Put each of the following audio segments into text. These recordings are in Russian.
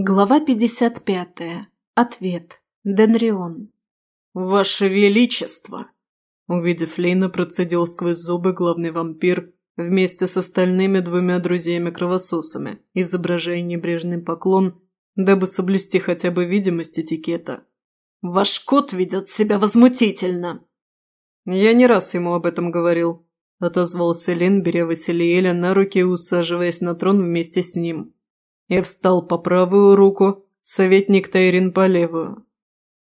Глава 55. Ответ. Денрион. «Ваше Величество!» Увидев Лейна, процедил сквозь зубы главный вампир вместе с остальными двумя друзьями-кровососами, изображая небрежный поклон, дабы соблюсти хотя бы видимость этикета. «Ваш кот ведет себя возмутительно!» «Я не раз ему об этом говорил», – отозвался Лин, беря Василиэля на руки и усаживаясь на трон вместе с ним. Я встал по правую руку, советник Тайрин по левую.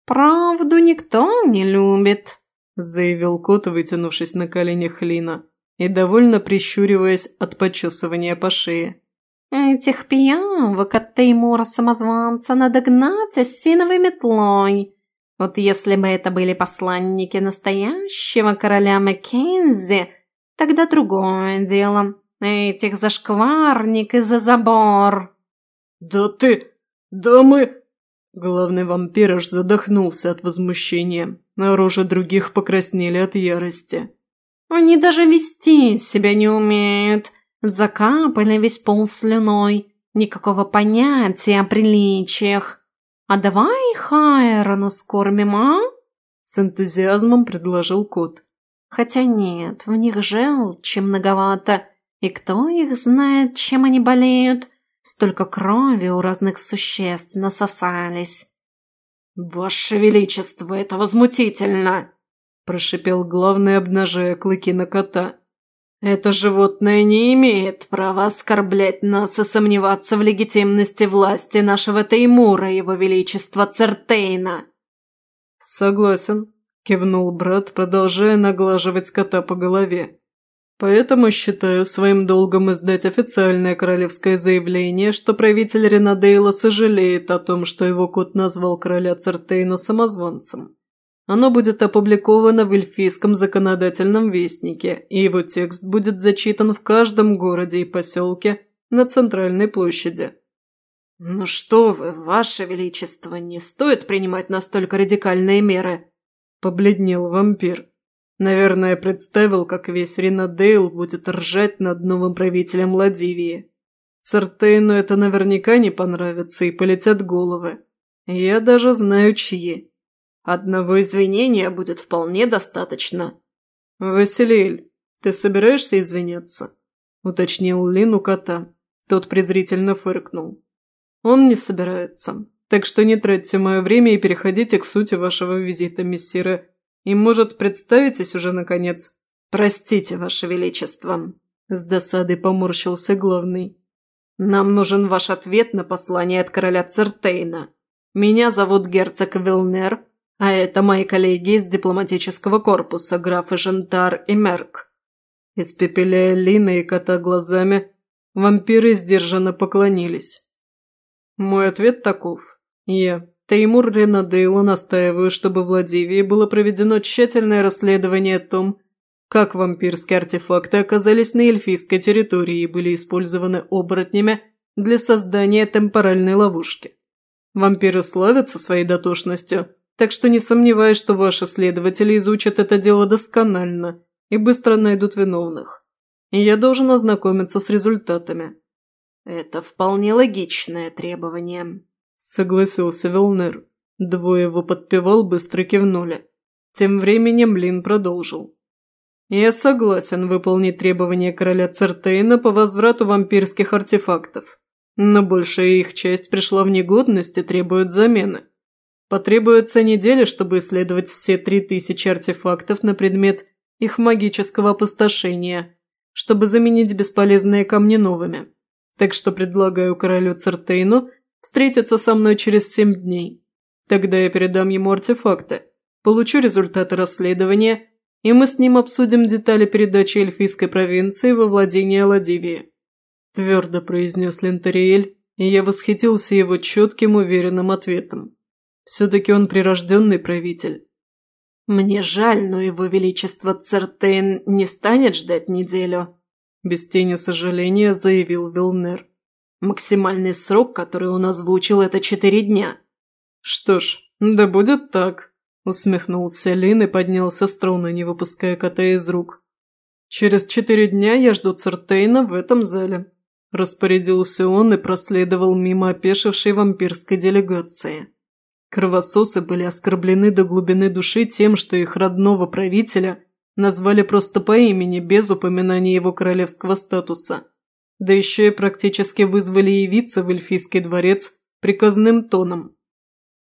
«Правду никто не любит», – заявил кот, вытянувшись на коленях Лина и довольно прищуриваясь от почесывания по шее. «Этих пиявок от Теймура-самозванца надо гнать осиновой метлой. Вот если бы это были посланники настоящего короля Маккензи, тогда другое дело. Этих зашкварник из-за забор». «Да ты... да мы...» Главный вампир аж задохнулся от возмущения, а рожи других покраснели от ярости. «Они даже вести себя не умеют. Закапали весь пол слюной. Никакого понятия о приличиях. А давай Хайрону скормим, а?» С энтузиазмом предложил кот. «Хотя нет, в них желчи многовато. И кто их знает, чем они болеют?» Столько крови у разных существ насосались. «Ваше Величество, это возмутительно!» – прошипел главный, обнажая клыки на кота. «Это животное не имеет права оскорблять нас и сомневаться в легитимности власти нашего Теймура, его Величества Цертейна!» «Согласен», – кивнул брат, продолжая наглаживать кота по голове. Поэтому считаю своим долгом издать официальное королевское заявление, что правитель Ренадейла сожалеет о том, что его кот назвал короля Цертейна самозванцем. Оно будет опубликовано в эльфийском законодательном вестнике, и его текст будет зачитан в каждом городе и поселке на центральной площади. «Ну что вы, ваше величество, не стоит принимать настолько радикальные меры», – побледнел вампир. Наверное, представил, как весь Ринадейл будет ржать над новым правителем Ладивии. Цертейну это наверняка не понравится и полетят головы. Я даже знаю, чьи. Одного извинения будет вполне достаточно. «Василиэль, ты собираешься извиняться?» – уточнил Лин кота. Тот презрительно фыркнул. «Он не собирается, так что не тратьте мое время и переходите к сути вашего визита, мессиры и, может, представитесь уже, наконец? Простите, Ваше Величество. С досадой поморщился главный. Нам нужен ваш ответ на послание от короля Цертейна. Меня зовут герцог Вилнер, а это мои коллеги из дипломатического корпуса, графы Жентар и Мерк. Испепеляя Лина и кота глазами, вампиры сдержанно поклонились. Мой ответ таков. Я, Теймур Ренадейла настаиваю, чтобы в Владивии было проведено тщательное расследование о том, как вампирские артефакты оказались на эльфийской территории и были использованы оборотнями для создания темпоральной ловушки. Вампиры славятся своей дотошностью, так что не сомневаюсь, что ваши следователи изучат это дело досконально и быстро найдут виновных. И я должен ознакомиться с результатами. Это вполне логичное требование согласился Велнер. Двое его подпевал, быстро кивнули. Тем временем Лин продолжил. «Я согласен выполнить требования короля Цертейна по возврату вампирских артефактов, но большая их часть пришла в негодность и требует замены. Потребуется неделя, чтобы исследовать все три тысячи артефактов на предмет их магического опустошения, чтобы заменить бесполезные камни новыми. Так что предлагаю королю Цертейну встретиться со мной через семь дней. Тогда я передам ему артефакты, получу результаты расследования, и мы с ним обсудим детали передачи эльфийской провинции во владение Ладивии», – твердо произнес Лентериэль, и я восхитился его четким, уверенным ответом. Все-таки он прирожденный правитель. «Мне жаль, но его величество Цертейн не станет ждать неделю», – без тени сожаления заявил Вилнер. Максимальный срок, который он озвучил, это четыре дня. Что ж, да будет так, усмехнулся Лин и поднялся с трона, не выпуская кота из рук. Через четыре дня я жду Цертейна в этом зале. Распорядился он и проследовал мимо опешившей вампирской делегации. Кровососы были оскорблены до глубины души тем, что их родного правителя назвали просто по имени, без упоминания его королевского статуса. Да еще и практически вызвали явиться в эльфийский дворец приказным тоном.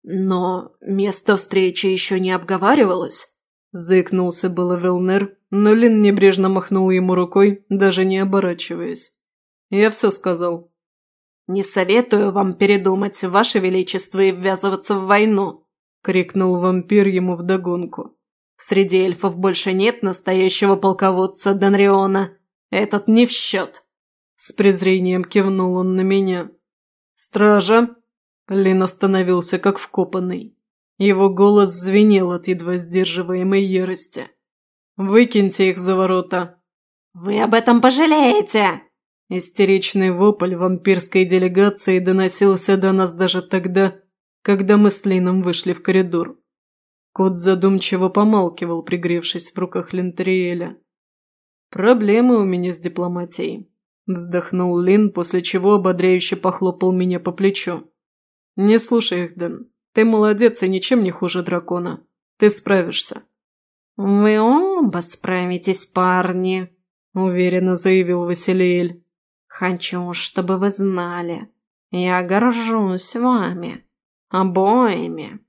«Но место встречи еще не обговаривалось?» Заикнулся было Велнер, но Лин небрежно махнул ему рукой, даже не оборачиваясь. «Я все сказал». «Не советую вам передумать, ваше величество, и ввязываться в войну», – крикнул вампир ему вдогонку. «Среди эльфов больше нет настоящего полководца Данриона. Этот не в счет». С презрением кивнул он на меня. «Стража!» Лин остановился как вкопанный. Его голос звенел от едва сдерживаемой ярости. «Выкиньте их за ворота!» «Вы об этом пожалеете!» Истеричный вопль вампирской делегации доносился до нас даже тогда, когда мы с Лином вышли в коридор. Кот задумчиво помалкивал, пригревшись в руках Лентериэля. «Проблемы у меня с дипломатией», – вздохнул Лин, после чего ободряюще похлопал меня по плечу. «Не слушай их, Дэн. Ты молодец и ничем не хуже дракона. Ты справишься». «Вы оба справитесь, парни», – уверенно заявил Василиэль. «Хочу, чтобы вы знали. Я горжусь вами. Обоими».